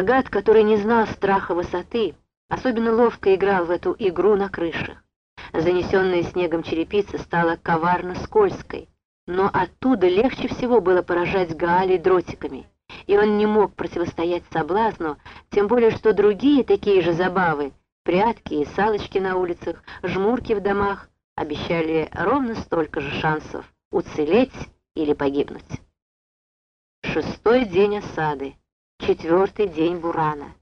Агат, который не знал страха высоты, особенно ловко играл в эту игру на крышах. Занесенная снегом черепица стала коварно скользкой, но оттуда легче всего было поражать Гаали дротиками, и он не мог противостоять соблазну, тем более что другие такие же забавы, прятки и салочки на улицах, жмурки в домах, обещали ровно столько же шансов уцелеть или погибнуть. Шестой день осады, четвертый день бурана.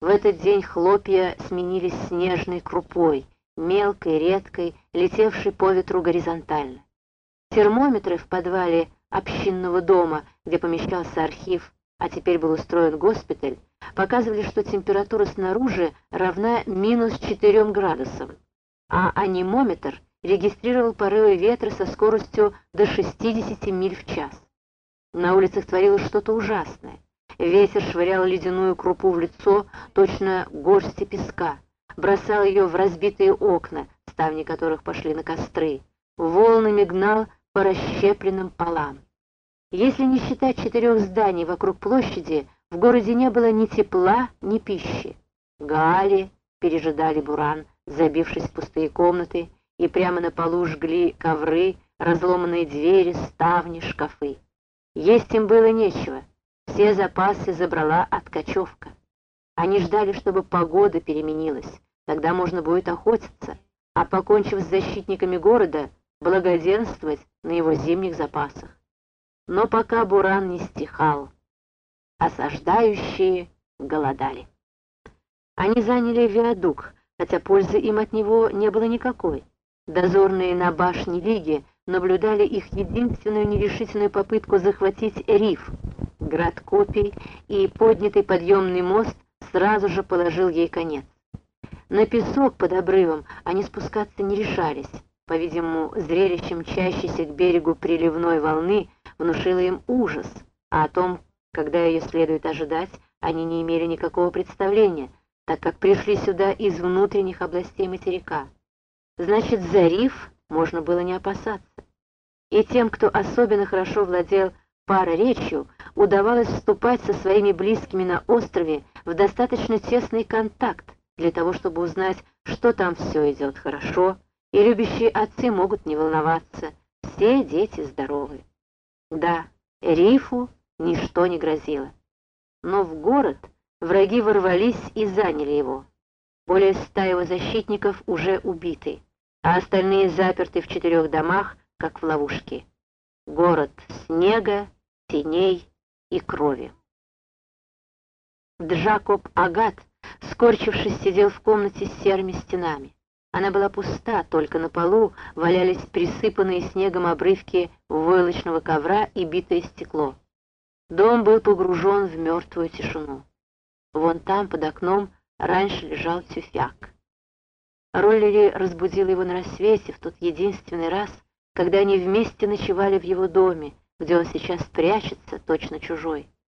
В этот день хлопья сменились снежной крупой, мелкой, редкой, летевшей по ветру горизонтально. Термометры в подвале общинного дома, где помещался архив, а теперь был устроен госпиталь, показывали, что температура снаружи равна минус 4 градусам, а анимометр регистрировал порывы ветра со скоростью до 60 миль в час. На улицах творилось что-то ужасное. Ветер швырял ледяную крупу в лицо, точно горсти песка, бросал ее в разбитые окна, ставни которых пошли на костры, волнами гнал по расщепленным полам. Если не считать четырех зданий вокруг площади, в городе не было ни тепла, ни пищи. Гали пережидали буран, забившись в пустые комнаты, и прямо на полу жгли ковры, разломанные двери, ставни, шкафы. Есть им было нечего, все запасы забрала откачевка. Они ждали, чтобы погода переменилась, тогда можно будет охотиться, а покончив с защитниками города, благоденствовать на его зимних запасах. Но пока буран не стихал, осаждающие голодали. Они заняли виадук, хотя пользы им от него не было никакой. Дозорные на башне Лиги наблюдали их единственную нерешительную попытку захватить риф. Град копий и поднятый подъемный мост сразу же положил ей конец. На песок под обрывом они спускаться не решались. По-видимому, зрелище мчащейся к берегу приливной волны внушило им ужас, а о том, когда ее следует ожидать, они не имели никакого представления, так как пришли сюда из внутренних областей материка. Значит, за риф можно было не опасаться. И тем, кто особенно хорошо владел пароречью, удавалось вступать со своими близкими на острове в достаточно тесный контакт для того, чтобы узнать, что там все идет хорошо, и любящие отцы могут не волноваться, все дети здоровы. Да, рифу ничто не грозило. Но в город враги ворвались и заняли его. Более ста его защитников уже убиты, а остальные заперты в четырех домах, как в ловушке. Город снега, теней и крови. Джакоб Агат, скорчившись, сидел в комнате с серыми стенами. Она была пуста, только на полу валялись присыпанные снегом обрывки войлочного ковра и битое стекло. Дом был погружен в мертвую тишину. Вон там, под окном, раньше лежал тюфяк. Роллери разбудила его на рассвете в тот единственный раз, когда они вместе ночевали в его доме, где он сейчас прячется, точно чужой.